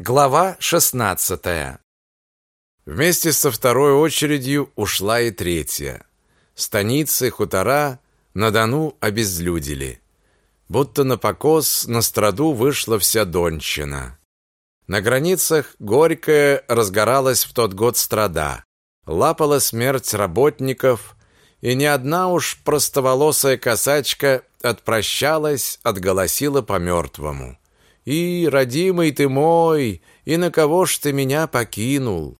Глава 16. Вместе со второй очередью ушла и третья. Станицы, хутора на Дону обезлюдили. Будто на покос на страду вышла вся Донщина. На границах горькая разгоралась в тот год страда. Лапала смерть работников, и ни одна уж простоволосая косачка отпрощалась, отголосила по мертвому. И, родимый ты мой, и на кого ж ты меня покинул?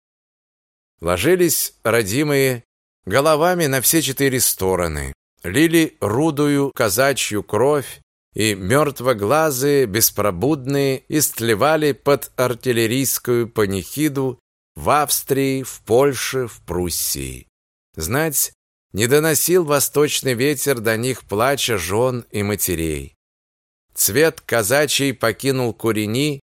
Ложились родимые головами на все четыре стороны, лили рудую казачью кровь, и мертвоглазые, беспробудные истлевали под артиллерийскую панихиду в Австрии, в Польше, в Пруссии. Знать, не доносил восточный ветер до них плача жен и матерей. Цвет казачий покинул Курени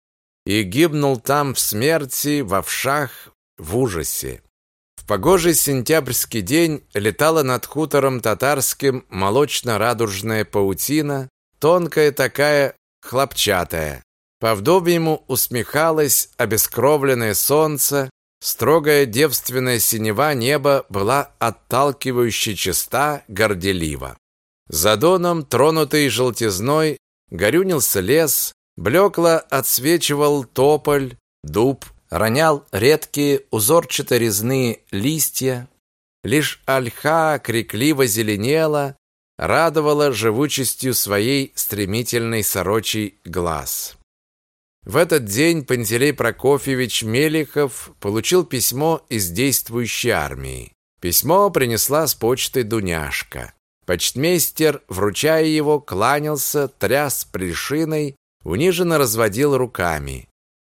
и гибнул там в смерти, во вшах, в ужасе. В погожий сентябрьский день летала над хутором татарским молочно-радужная паутина, тонкая такая, хлопчатая. По вдовьему усмехалось обескровленное солнце, Строгая девственная синева неба была отталкивающе чиста, горделива. За доном, тронутый желтизной, горюнился лес, блекло отсвечивал тополь, дуб, ронял редкие узорчато-резные листья. Лишь ольха крикливо зеленела, радовала живучестью своей стремительной сорочий глаз. В этот день Пантелей Прокофьевич Мелихов получил письмо из действующей армии. Письмо принесла с почты Дуняшка. Почтмейстер, вручая его, кланялся, тряс пришиной, униженно разводил руками.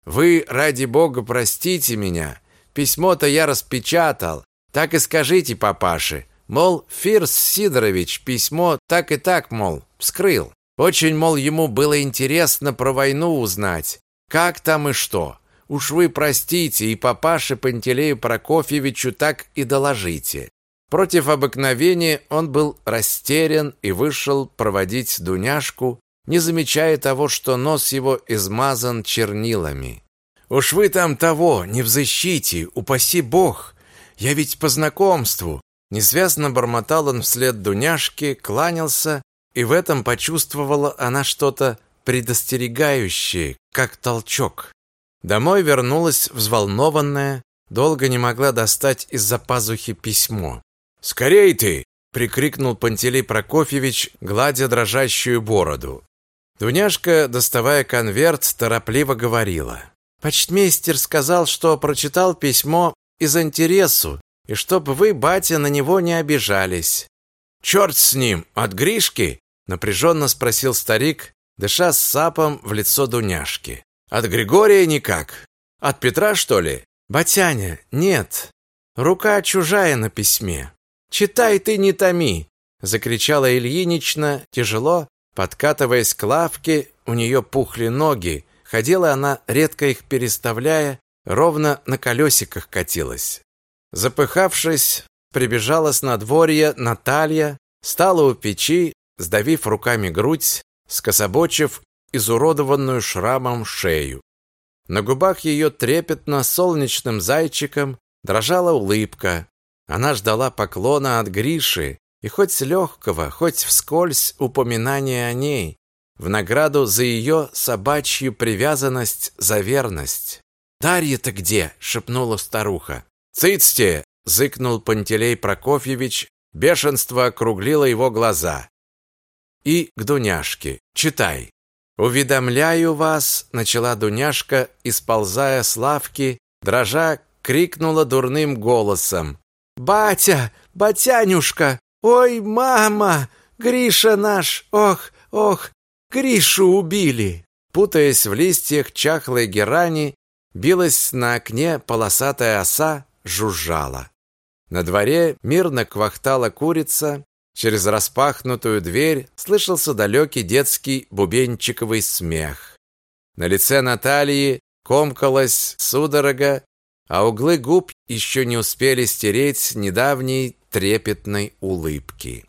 «Вы, ради бога, простите меня. Письмо-то я распечатал. Так и скажите папаше. Мол, Фирс Сидорович письмо так и так, мол, вскрыл. Очень, мол, ему было интересно про войну узнать. Как там и что. Уж вы простите и папаше Пантелею Прокофьевичу так и доложите. Против обыкновения он был растерян и вышел проводить Дуняшку, не замечая того, что нос его измазан чернилами. «Уж вы там того, не взыщите, упаси бог! Я ведь по знакомству!» Несвязно бормотал он вслед Дуняшке, кланялся и в этом почувствовала она что-то предостерегающее, как толчок. Домой вернулась взволнованная, долго не могла достать из-за пазухи письмо. «Скорей ты!» — прикрикнул Пантелей Прокофьевич, гладя дрожащую бороду. Дуняшка, доставая конверт, торопливо говорила. «Почтмейстер сказал, что прочитал письмо из интересу, и чтоб вы, батя, на него не обижались». «Черт с ним! От Гришки?» напряженно спросил старик, дыша с сапом в лицо Дуняшки. От Григория никак. От Петра, что ли? Батяня, нет. Рука чужая на письме. Читай ты, не томи, закричала Ильинична, тяжело подкатываясь к лавке, у нее пухли ноги, ходила она, редко их переставляя, ровно на колесиках катилась. Запыхавшись, прибежала с надворья Наталья, стала у печи, сдавив руками грудь, скособочив изуродованную шрамом шею. На губах ее трепетно солнечным зайчиком дрожала улыбка. Она ждала поклона от Гриши и хоть легкого, хоть вскользь упоминания о ней, в награду за ее собачью привязанность, за верность. «Дарья-то где?» — шепнула старуха. «Цыцте!» — зыкнул Пантелей Прокофьевич. Бешенство округлило его глаза и к Дуняшке. Читай. Уведомляю вас, начала Дуняшка, исползая с лавки, дрожа, крикнула дурным голосом: "Батя, батянюшка! Ой, мама! Гриша наш! Ох, ох, Гришу убили!" Путаясь в листьях чахлой герани, билась на окне полосатая оса, жужжала. На дворе мирно квахтала курица, Через распахнутую дверь слышался далекий детский бубенчиковый смех. На лице Натальи комкалась судорога, а углы губ еще не успели стереть недавней трепетной улыбки.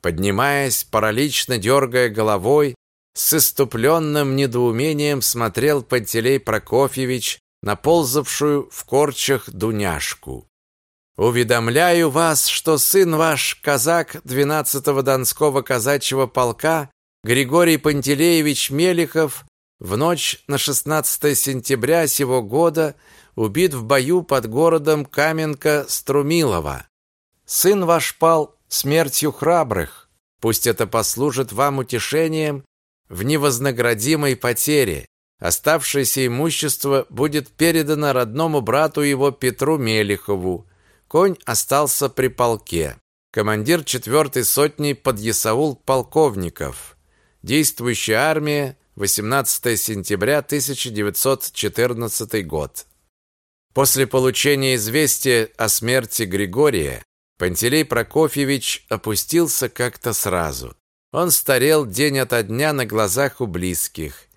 Поднимаясь, паралично дергая головой, С иступленным недоумением смотрел Пантелей Прокофьевич на ползавшую в корчах Дуняшку. Уведомляю вас, что сын ваш, казак 12-го Донского казачьего полка, Григорий Пантелеевич Мелихов, в ночь на 16 сентября сего года убит в бою под городом Каменка-Струмилово. Сын ваш пал смертью храбрых. Пусть это послужит вам утешением в невознаградимой потере. Оставшееся имущество будет передано родному брату его Петру Мелихову, Конь остался при полке. Командир четвертой сотни подъясаул полковников. Действующая армия 18 сентября 1914 год. После получения известия о смерти Григория Пантелей Прокофьевич опустился как-то сразу. Он старел день ото дня на глазах у близких.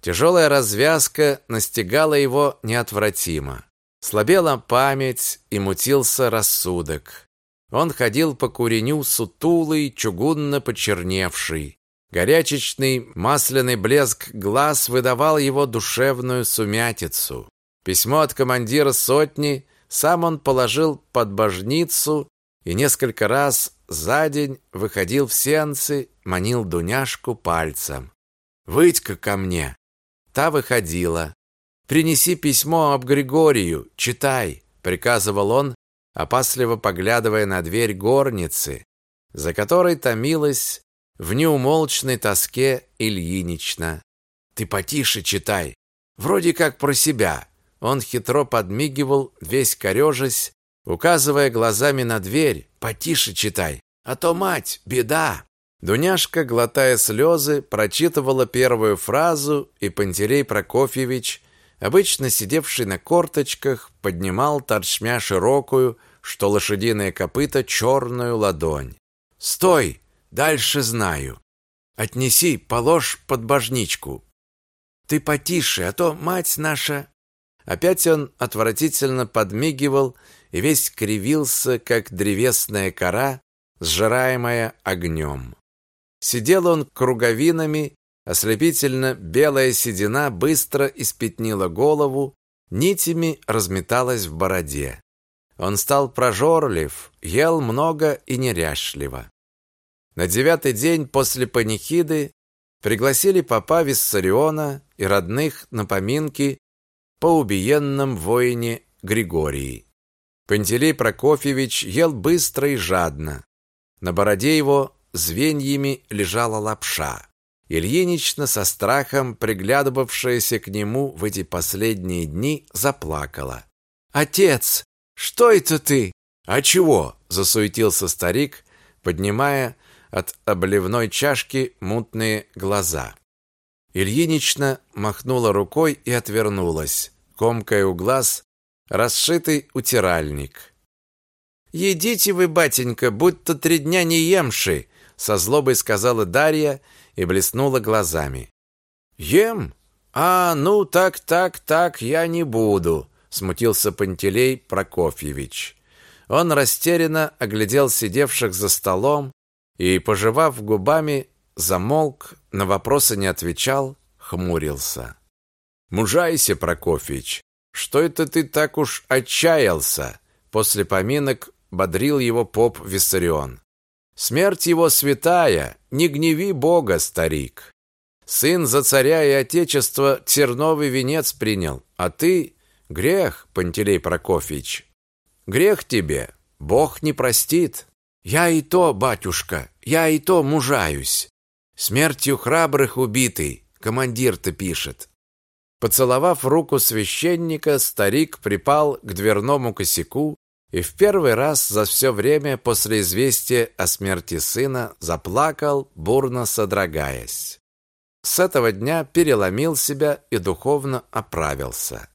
Тяжелая развязка настигала его неотвратимо. Слабела память и мутился рассудок. Он ходил по куреню сутулый, чугунно почерневший. Горячечный масляный блеск глаз выдавал его душевную сумятицу. Письмо от командира сотни сам он положил под божницу и несколько раз за день выходил в сеансы, манил Дуняшку пальцем. «Выйдь-ка ко мне!» Та выходила. Принеси письмо об Григорию, читай, приказывал он, опасливо поглядывая на дверь горницы, за которой томилась в неумолчной тоске Ильинична. Ты потише читай, вроде как про себя. Он хитро подмигивал, весь корежась, указывая глазами на дверь. Потише читай, а то мать, беда. Дуняшка, глотая слезы, прочитывала первую фразу, и Пантелей Прокофьевич обычно сидевший на корточках, поднимал торчмя широкую, что лошадиное копыто, черную ладонь. «Стой! Дальше знаю. Отнеси, положь под божничку. Ты потише, а то мать наша...» Опять он отвратительно подмигивал и весь кривился, как древесная кора, сжираемая огнем. Сидел он круговинами Ослепительно белая седина быстро испятнила голову, нитями разметалась в бороде. Он стал прожорлив, ел много и неряшливо. На девятый день после панихиды пригласили папа Виссариона и родных на поминки по убиенном воине Григории. Пантелей Прокофьевич ел быстро и жадно. На бороде его звеньями лежала лапша. Ильинична со страхом, приглядывавшаяся к нему в эти последние дни, заплакала. «Отец, что это ты?» «А чего?» – засуетился старик, поднимая от обливной чашки мутные глаза. Ильинична махнула рукой и отвернулась, комкая у глаз расшитый утиральник. «Едите вы, батенька, будто три дня не емши!» со злобой сказала Дарья и блеснула глазами. «Ем? А, ну так, так, так, я не буду», смутился Пантелей Прокофьевич. Он растерянно оглядел сидевших за столом и, пожевав губами, замолк, на вопросы не отвечал, хмурился. «Мужайся, Прокофьевич, что это ты так уж отчаялся?» После поминок бодрил его поп Виссарион. Смерть его святая, не гневи Бога, старик. Сын за царя и отечество терновый венец принял, а ты грех, Пантелей Прокофьевич. Грех тебе, Бог не простит. Я и то, батюшка, я и то мужаюсь. Смертью храбрых убитый, командир-то пишет. Поцеловав руку священника, старик припал к дверному косяку и в первый раз за все время после известия о смерти сына заплакал, бурно содрогаясь. С этого дня переломил себя и духовно оправился.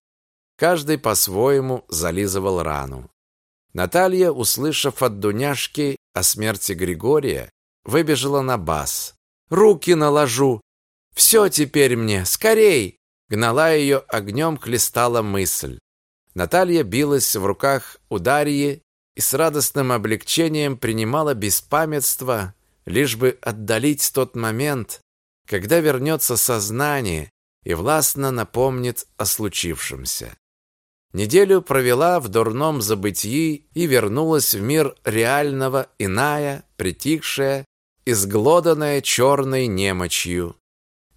Каждый по-своему зализывал рану. Наталья, услышав от Дуняшки о смерти Григория, выбежала на бас. «Руки наложу! Все теперь мне! Скорей!» Гнала ее огнем хлестала мысль. Наталья билась в руках у Дарьи и с радостным облегчением принимала беспамятство, лишь бы отдалить тот момент, когда вернется сознание и властно напомнит о случившемся. Неделю провела в дурном забытии и вернулась в мир реального иная, притихшая, изглоданная черной немочью.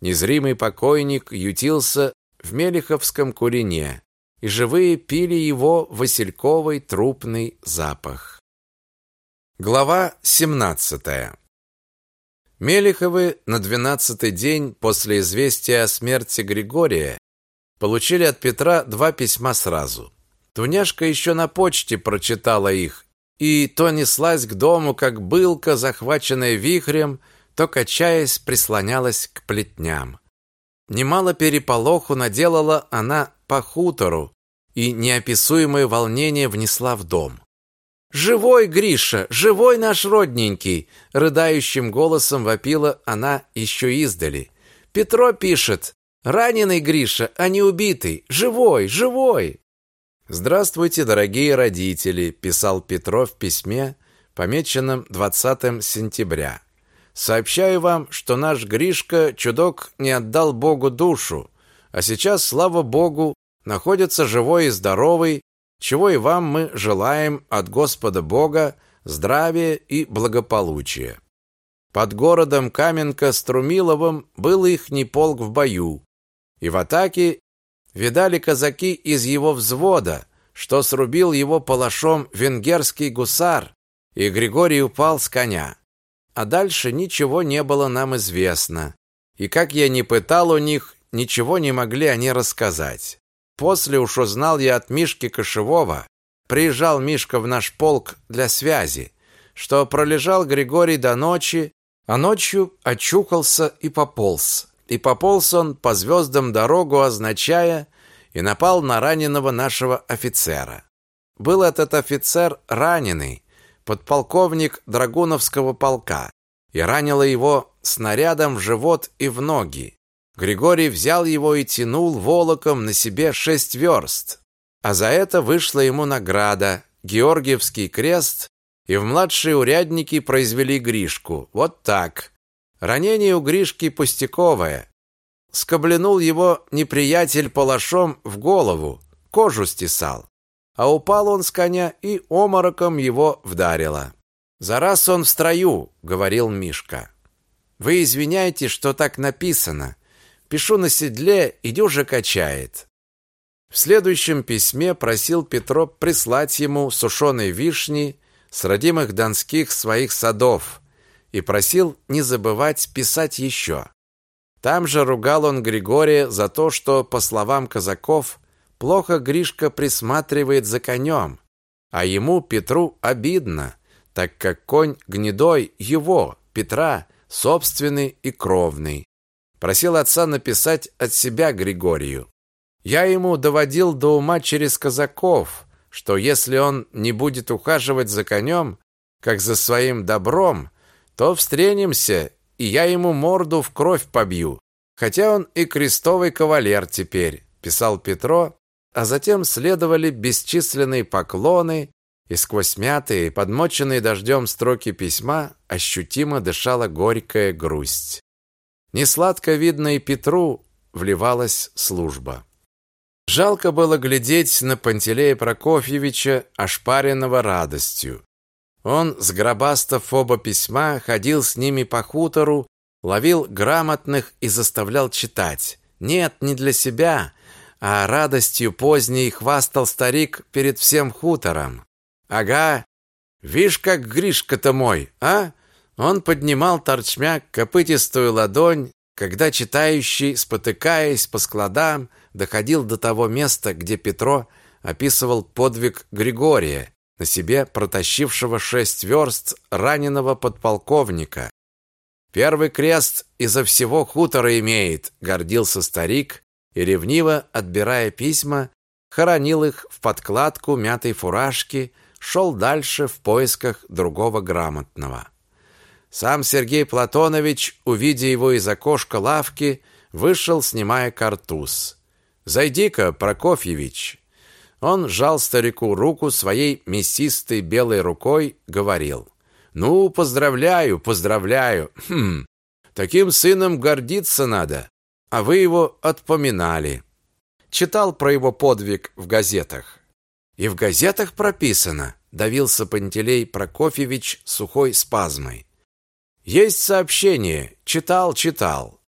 Незримый покойник ютился в Мелиховском курине, и живые пили его васильковый трупный запах. Глава 17. Мелиховы на двенадцатый день после известия о смерти Григория получили от Петра два письма сразу. Туняшка еще на почте прочитала их, и то неслась к дому, как былка, захваченная вихрем, то, качаясь, прислонялась к плетням. Немало переполоху наделала она по хутору, и неописуемое волнение внесла в дом. «Живой, Гриша! Живой наш родненький!» Рыдающим голосом вопила она еще издали. «Петро пишет. Раненый Гриша, а не убитый. Живой, живой!» «Здравствуйте, дорогие родители», – писал Петров в письме, помеченном 20 сентября. «Сообщаю вам, что наш Гришка чудок не отдал Богу душу, а сейчас, слава Богу, находится живой и здоровый, чего и вам мы желаем от Господа Бога здравия и благополучия. Под городом Каменка-Струмиловым был их полк в бою, и в атаке видали казаки из его взвода, что срубил его палашом венгерский гусар, и Григорий упал с коня. А дальше ничего не было нам известно, и как я ни пытал у них, ничего не могли они рассказать. После уж узнал я от Мишки Кошевого, приезжал Мишка в наш полк для связи, что пролежал Григорий до ночи, а ночью очухался и пополз. И пополз он по звездам дорогу, означая, и напал на раненого нашего офицера. Был этот офицер раненый, подполковник Драгуновского полка, и ранило его снарядом в живот и в ноги. Григорий взял его и тянул волоком на себе шесть верст, а за это вышла ему награда Георгиевский крест, и в младшие урядники произвели Гришку. Вот так. Ранение у Гришки пустяковое. Скобленул его неприятель палашом в голову, кожу стесал. А упал он с коня и омороком его вдарило. «За раз он в строю», — говорил Мишка. «Вы извиняйте, что так написано. Пишу на седле, и дюже качает. В следующем письме просил Петро прислать ему сушеной вишни с родимых донских своих садов и просил не забывать писать еще. Там же ругал он Григория за то, что, по словам казаков, плохо Гришка присматривает за конем, а ему, Петру, обидно, так как конь гнедой его, Петра, собственный и кровный. Просил отца написать от себя Григорию. Я ему доводил до ума через казаков, что если он не будет ухаживать за конем, как за своим добром, то встретимся, и я ему морду в кровь побью. Хотя он и крестовый кавалер теперь, писал Петро, а затем следовали бесчисленные поклоны, и сквозь мятые, подмоченные дождем строки письма ощутимо дышала горькая грусть. Несладко видно и Петру вливалась служба. Жалко было глядеть на Пантелея Прокофьевича, ошпаренного радостью. Он с гробастов оба письма ходил с ними по хутору, ловил грамотных и заставлял читать. Нет, не для себя, а радостью поздней хвастал старик перед всем хутором. Ага, вишь, как Гришка-то мой, а? Он поднимал торчмя копытистую ладонь, когда читающий, спотыкаясь по складам, доходил до того места, где Петро описывал подвиг Григория, на себе протащившего шесть верст раненого подполковника. «Первый крест изо всего хутора имеет», — гордился старик, и, ревниво отбирая письма, хоронил их в подкладку мятой фуражки, шел дальше в поисках другого грамотного. Сам Сергей Платонович, увидя его из окошка лавки, вышел, снимая картуз. «Зайди-ка, Прокофьевич!» Он жал старику руку своей мясистой белой рукой, говорил. «Ну, поздравляю, поздравляю! Хм, Таким сыном гордиться надо, а вы его отпоминали. Читал про его подвиг в газетах. И в газетах прописано, давился Пантелей Прокофьевич сухой спазмой. Есть сообщение, читал, читал.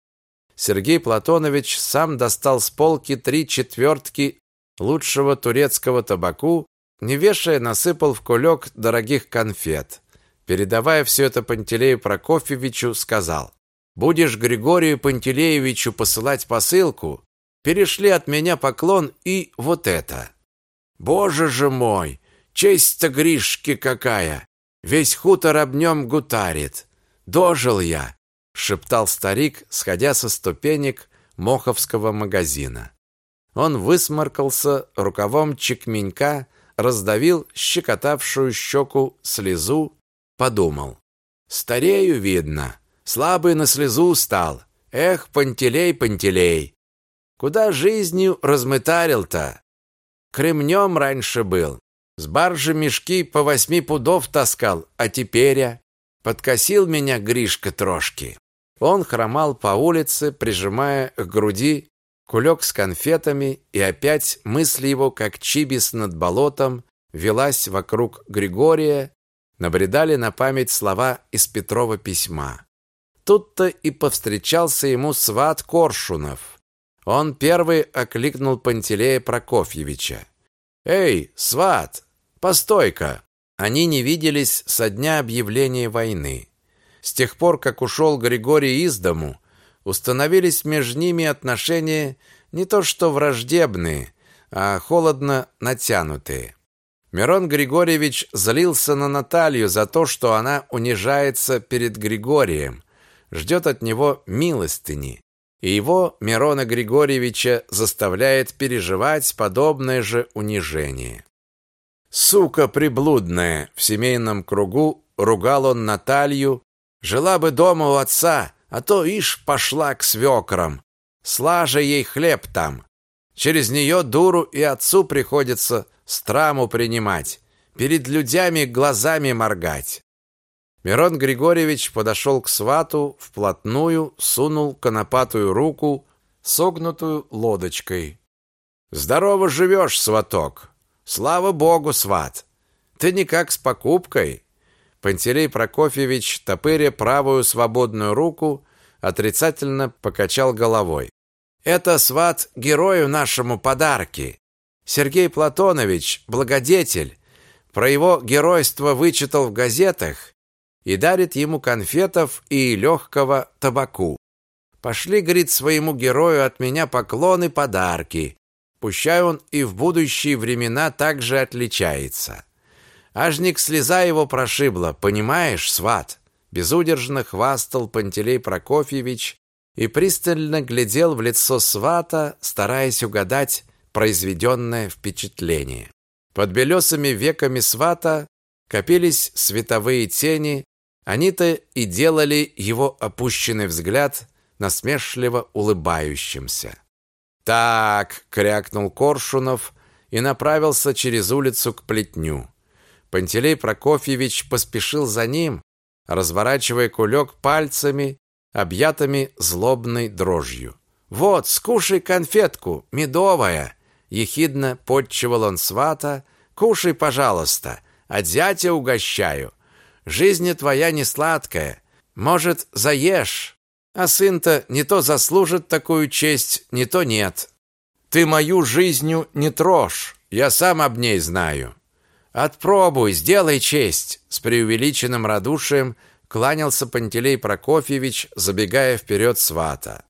Сергей Платонович сам достал с полки три четвертки лучшего турецкого табаку, не вешая, насыпал в кулек дорогих конфет. Передавая все это Пантелею Прокофьевичу, сказал: "Будешь Григорию Пантелеевичу посылать посылку, перешли от меня поклон и вот это. Боже же мой, честь-то Гришки какая! Весь хутор об нем гутарит. Дожил я, шептал старик, сходя со ступенек Моховского магазина. Он высморкался рукавом чекменька, раздавил щекотавшую щеку слезу, подумал: старею видно, слабый на слезу стал. Эх, Пантелей, Пантелей, куда жизнью размытарил-то? Кремнем раньше был, с баржи мешки по восьми пудов таскал, а теперь подкосил меня Гришка трошки. Он хромал по улице, прижимая к груди кулек с конфетами, и опять мысли его, как чибис над болотом, велась вокруг Григория, набредали на память слова из Петрова письма. Тут-то и повстречался ему сват Коршунов. Он первый окликнул Пантелея Прокофьевича. «Эй, сват, постой-ка!» Они не виделись со дня объявления войны. С тех пор, как ушел Григорий из дому, установились между ними отношения не то что враждебные, а холодно натянутые. Мирон Григорьевич злился на Наталью за то, что она унижается перед Григорием, ждет от него милостыни. И его, Мирона Григорьевича, заставляет переживать подобное же унижение. Сука приблудная, в семейном кругу ругал он Наталью, жила бы дома у отца, а то ишь пошла к свекрам. Слаже ей хлеб там. Через нее дуру и отцу приходится страму принимать, перед людьми глазами моргать. Мирон Григорьевич подошел к свату, вплотную сунул конопатую руку, согнутую лодочкой. «Здорово живешь, сваток!» Слава богу, сват. Ты никак с покупкой. Пантелей Прокофьевич, топыря правую свободную руку, отрицательно покачал головой. Это сват герою нашему подарки. Сергей Платонович, благодетель, про его геройство вычитал в газетах и дарит ему конфетов и легкого табаку. Пошли, говорит, своему герою от меня поклоны, подарки. Пущай он и в будущие времена также отличается. Ажник слеза его прошибла, понимаешь, сват? Безудержно хвастал Пантелей Прокофьевич и пристально глядел в лицо свата, стараясь угадать произведенное впечатление. Под белесыми веками свата копились световые тени, они-то и делали его опущенный взгляд насмешливо улыбающимся. «Так!» — крякнул Коршунов и направился через улицу к плетню. Пантелей Прокофьевич поспешил за ним, разворачивая кулек пальцами, объятыми злобной дрожью. «Вот, скушай конфетку, медовая!» Ехидно подчевал он свата. «Кушай, пожалуйста, от зятя угощаю. Жизнь твоя не сладкая. Может, заешь?» А сын-то не то заслужит такую честь, не то нет. Ты мою жизнью не трожь, я сам об ней знаю. Отпробуй, сделай честь, с преувеличенным радушием кланялся Пантелей Прокофьевич, забегая вперед свата.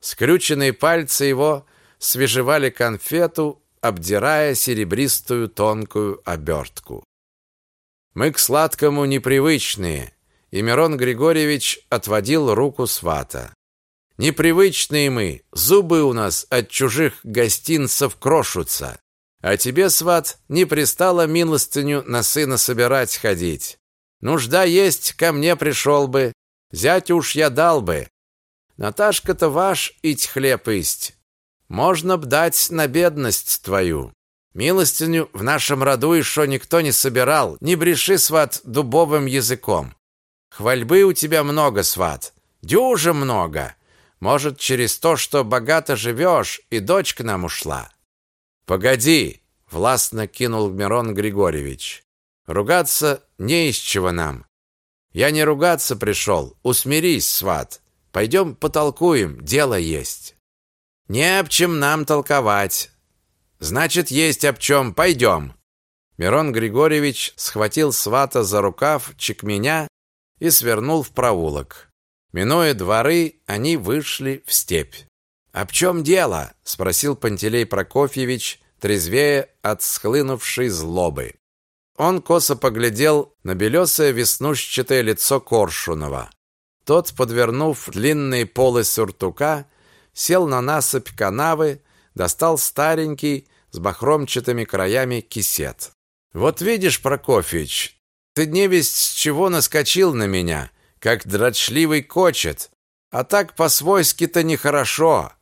Скрюченные пальцы его свежевали конфету, обдирая серебристую тонкую обертку. Мы к сладкому непривычные, и Мирон Григорьевич отводил руку свата. Непривычные мы, зубы у нас от чужих гостинцев крошутся. А тебе, сват, не пристало милостыню на сына собирать ходить. Нужда есть, ко мне пришел бы. Зять уж я дал бы. Наташка-то ваш ить хлеб есть. Можно б дать на бедность твою. Милостыню в нашем роду еще никто не собирал. Не бреши, сват, дубовым языком. Хвальбы у тебя много, сват. Дюже много. Может, через то, что богато живешь, и дочь к нам ушла. Погоди, властно кинул Мирон Григорьевич. Ругаться не из чего нам. Я не ругаться пришел. Усмирись, сват. Пойдем потолкуем, дело есть. Не об чем нам толковать. Значит, есть об чем. Пойдем. Мирон Григорьевич схватил свата за рукав чекменя и свернул в проулок. Минуя дворы, они вышли в степь. «Об чем дело?» – спросил Пантелей Прокофьевич, трезвее от схлынувшей злобы. Он косо поглядел на белесое веснушчатое лицо Коршунова. Тот, подвернув длинные полы сюртука, сел на насыпь канавы, достал старенький с бахромчатыми краями кисет. Вот видишь, Прокофьевич, ты не весь с чего наскочил на меня, как дрочливый кочет. А так по-свойски-то нехорошо.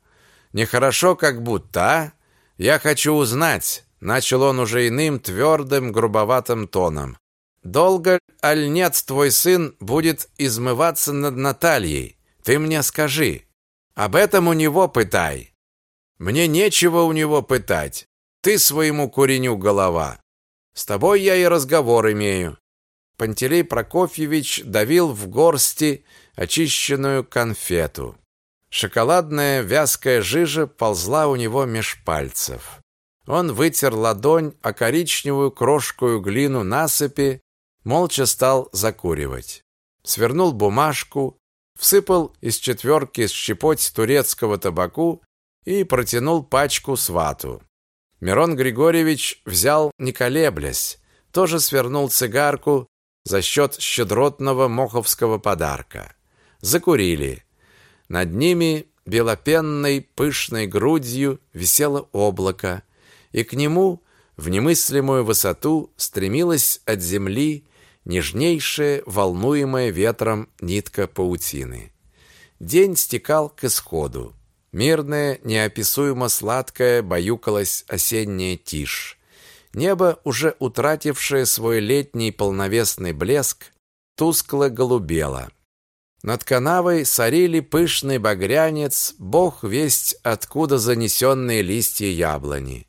Нехорошо как будто, а? Я хочу узнать, начал он уже иным твердым, грубоватым тоном. Долго аль нет твой сын будет измываться над Натальей? Ты мне скажи. Об этом у него пытай. Мне нечего у него пытать. Ты своему куреню голова. С тобой я и разговор имею. Пантелей Прокофьевич давил в горсти очищенную конфету. Шоколадная вязкая жижа ползла у него меж пальцев. Он вытер ладонь о коричневую крошкую глину насыпи, молча стал закуривать. Свернул бумажку, всыпал из четверки щепоть турецкого табаку и протянул пачку свату. Мирон Григорьевич взял, не колеблясь, тоже свернул цигарку за счет щедротного моховского подарка. Закурили. Над ними белопенной пышной грудью висело облако, и к нему в немыслимую высоту стремилась от земли нежнейшая, волнуемая ветром нитка паутины. День стекал к исходу. Мирная, неописуемо сладкая баюкалась осенняя тишь. Небо, уже утратившее свой летний полновесный блеск, тускло голубело. Над канавой сорили пышный багрянец, бог весть откуда занесенные листья яблони.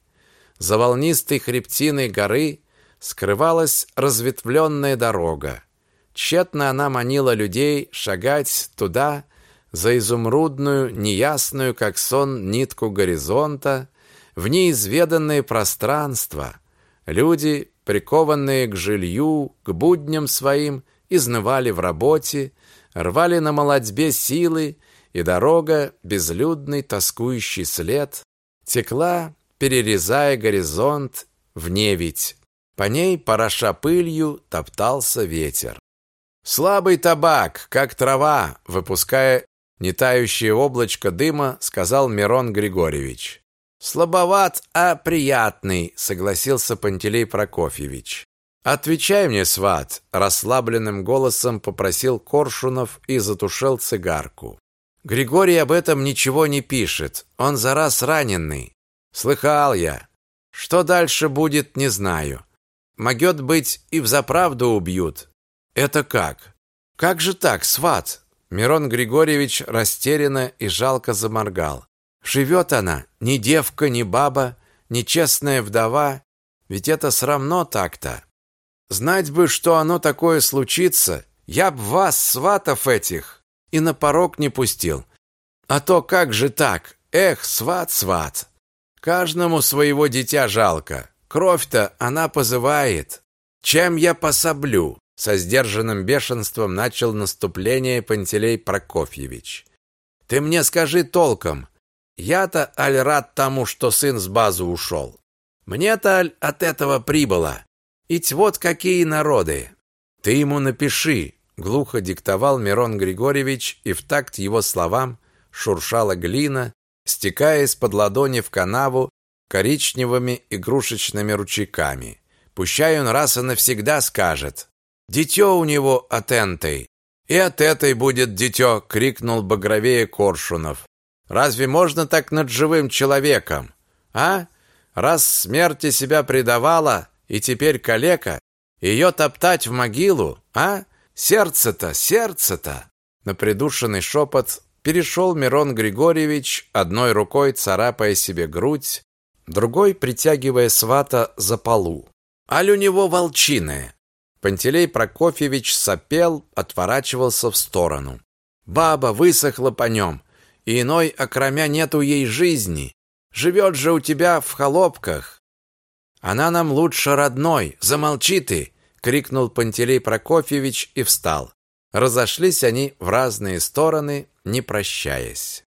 За волнистой хребтиной горы скрывалась разветвленная дорога. Тщетно она манила людей шагать туда, за изумрудную, неясную, как сон, нитку горизонта, в неизведанное пространство. Люди, прикованные к жилью, к будням своим, изнывали в работе, рвали на молодьбе силы, и дорога, безлюдный тоскующий след, текла, перерезая горизонт в неведь. По ней, пороша пылью, топтался ветер. Слабый табак, как трава, выпуская не тающее облачко дыма, сказал Мирон Григорьевич. Слабоват, а приятный, согласился Пантелей Прокофьевич. Отвечай мне, сват, расслабленным голосом попросил Коршунов и затушил цигарку. Григорий об этом ничего не пишет. Он за раз раненый. Слыхал я. Что дальше будет, не знаю. Могет быть, и взаправду убьют. Это как? Как же так, сват? Мирон Григорьевич растерянно и жалко заморгал. Живет она, ни девка, ни баба, ни честная вдова, ведь это срамно так-то. Знать бы, что оно такое случится, я б вас, сватов этих, и на порог не пустил. А то как же так? Эх, сват, сват. Каждому своего дитя жалко. Кровь-то она позывает. Чем я пособлю? Со сдержанным бешенством начал наступление Пантелей Прокофьевич. Ты мне скажи толком. Я-то аль рад тому, что сын с базы ушел. Мне-то аль от этого прибыло. Ить вот какие народы. Ты ему напиши, глухо диктовал Мирон Григорьевич, и в такт его словам шуршала глина, стекая из-под ладони в канаву коричневыми игрушечными ручейками. Пущай он раз и навсегда скажет: Дитё у него от энтой. И от этой будет дитё, крикнул багровее Коршунов. Разве можно так над живым человеком? А? Раз смерти себя предавала и теперь калека, ее топтать в могилу, а? Сердце-то, сердце-то. На придушенный шепот перешел Мирон Григорьевич, одной рукой царапая себе грудь, другой притягивая свата за полу. Аль у него волчиная. Пантелей Прокофьевич сопел, отворачивался в сторону. Баба высохла по нем, и иной, окромя, нету ей жизни. Живет же у тебя в холопках. Она нам лучше родной. Замолчи ты, крикнул Пантелей Прокофьевич и встал. Разошлись они в разные стороны, не прощаясь.